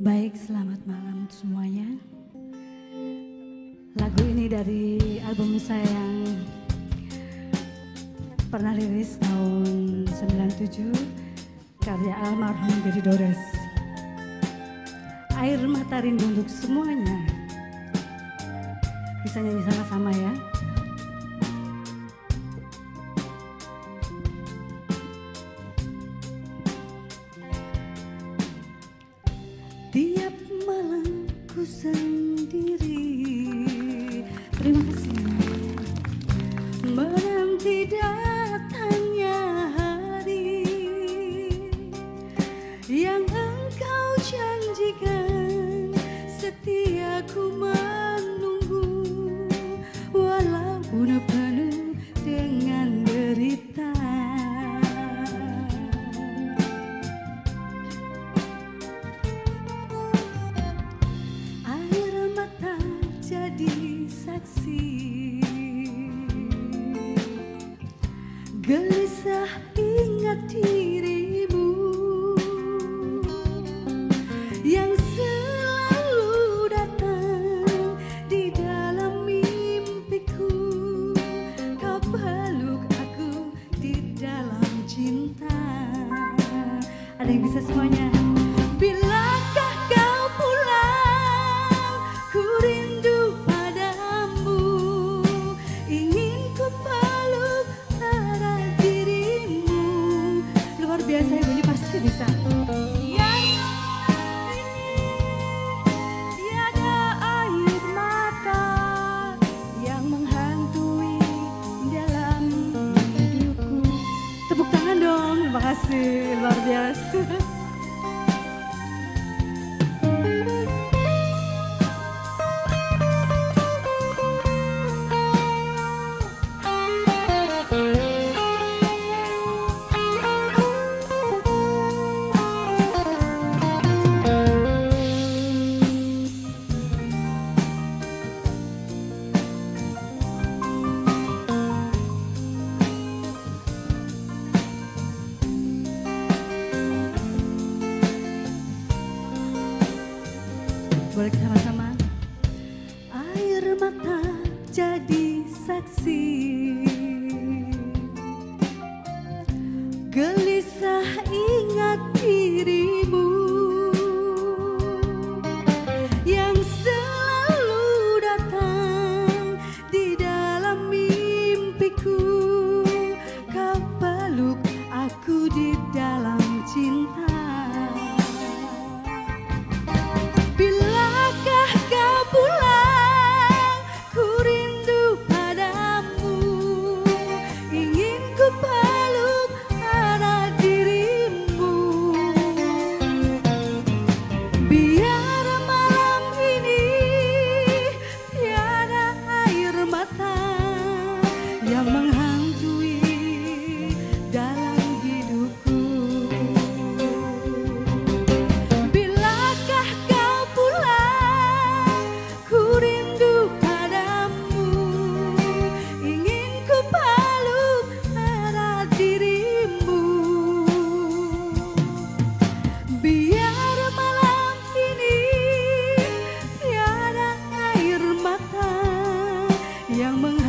Baik, selamat malam semuanya. Lagu ini dari album saya yang pernah rilis tahun 97 karya almarhum Gedi Dores. Air mata rindu untuk semuanya. Bisa nyanyi sama-sama ya. Sendiri. Terima kasih. Menanti datangnya gelisah ingat dirimu. Yang selalu datang di dalam mimpiku. Kau peluk aku di dalam cinta. Ada yang bisa semuanya dong, terima kasih luar biasa Boleh sama-sama. Air mata jadi saksi. Gelisah ingat dirimu Yang selalu datang di dalam mimpiku. Kau peluk aku di dalam cinta Yang menghantui